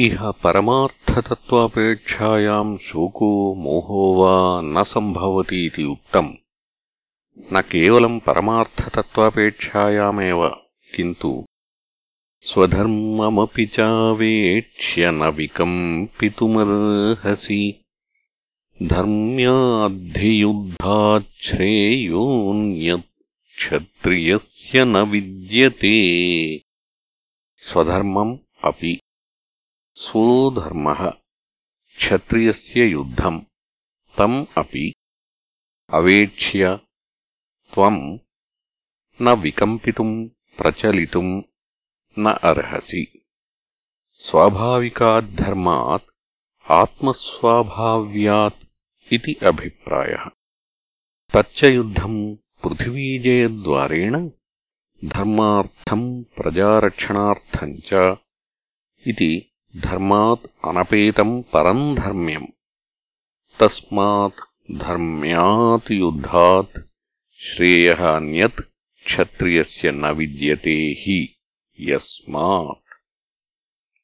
इह परमार्थतत्त्वापेक्षायाम् शोको मोहो वा न सम्भवति इति उक्तम् न केवलम् परमार्थतत्त्वापेक्षायामेव, किन्तु स्वधर्ममपि चावेक्ष्य न विकम्पितुमर्हसि। धर्म्याद्धियुद्धाच्छ्रेयोऽन्यत्क्षत्रियस्य न विद्यते। स्वधर्मम् अपि स्वो धर्मः क्षत्रियस्य युद्धम् तम् अपि अवेक्ष्य त्वम् न विकम्पितुम् प्रचलितुम् न अर्हसि स्वाभाविकाद्धर्मात् आत्मस्वाभाव्यात् इति अभिप्रायः तच्च युद्धम् पृथिवीजयद्वारेण धर्मार्थम् प्रजारक्षणार्थम् च इति धर्मात् अनपेतम् परम् धर्म्यम्। तस्मात् धर्म्यात् युद्धात् श्रेयः अन्यत् क्षत्रियस्य न विद्यते हि। यस्मात्।